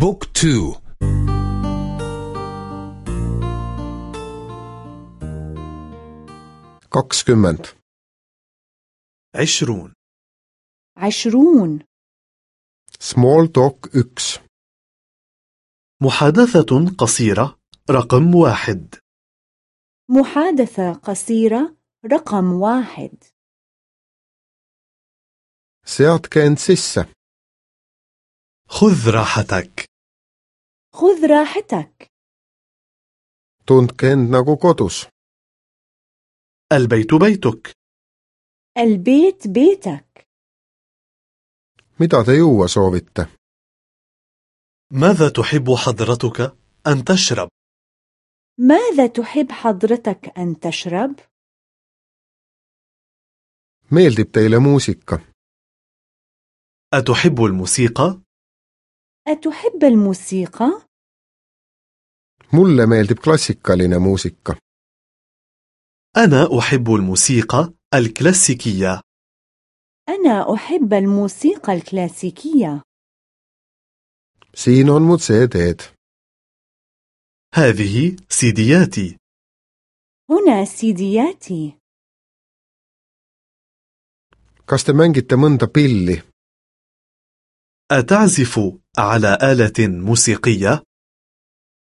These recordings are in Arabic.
بوك تو. kakskümmend عشرون. عشرون. Small talk üks محادثة قصيرة رقم واحد. محادثة قصيرة رقم واحد. Seadke end sisse خذ راحتك. خذ راحتك. tundke nagu kodus البيت بيتك. البيت بيتك. mida te juua soovite ماذا تحب حضرتك أن تشرب؟ ماذا تحب حضرتك أن تشرب؟ meeldib teile muusika أتحب الموسيقى؟ أتحب الموسيقى؟ mulle meeldib klassikaline muusika. أنا أحب الموسيقى الكلاسيكية. أنا أحب الموسيقى الكلاسيكية. Siin on mu CD-d هذه سيدياتي. هنا سيدياتي. Kas te mängite mõnda pilli? أتعزف على آلة موسيقية؟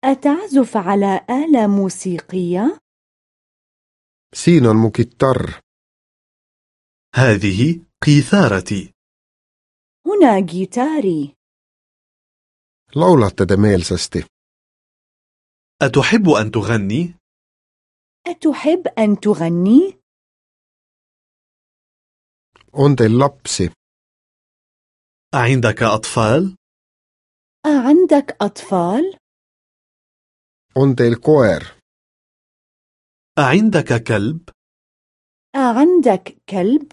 أتعزف على آلة موسيقية؟ on mu kitarr هذه قيثارتي هنا جيتاري laulate te meelsasti أتحب أن تغني؟ أتحب أن تغني؟ on teil lapsi أعندك أطفال؟ أعندك أطفال؟ teil koer أعندك كلب؟ أعندك كلب؟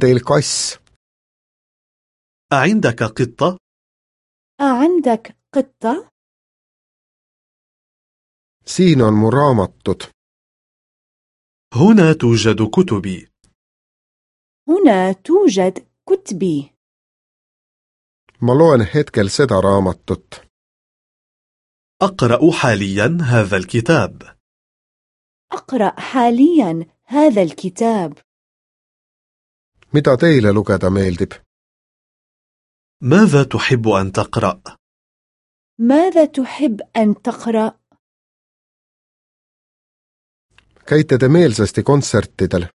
teil kass أعندك قطة؟ أعندك قطة؟ siin on mu raamatud هنا توجد كتبي هنا توجد كتبي ma loen hetkel seda raamatut أقرأ حاليا هذا الكتاب أقرأ حاليا هذا الكتاب mida teile lugeda meeldib ماذا تحب أن تقرأ؟ ماذا تحب أن تقرأ؟ käite te meelsasti kontsertidel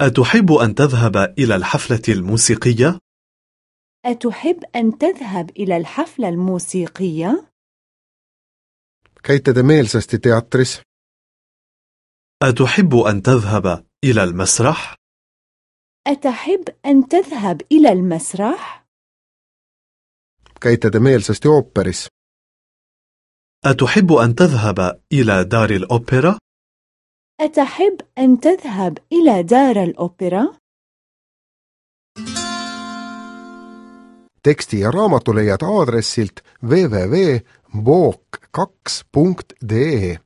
أتحب أن تذهب إلى الحفلة الموسيقية؟ أتحب أن تذهب إلى الحفلة الموسيقية؟ käite te teatris أتحب أن تذهب إلى المسرح؟ أتحب أن تذهب إلى المسرح؟ käite te ooperis أتحب أن تذهب إلى دار الأوبرا؟ أتحب أن تذهب إلى دار الأوبرا؟ teksti ja raamatu leiad aadressilt www.book2.de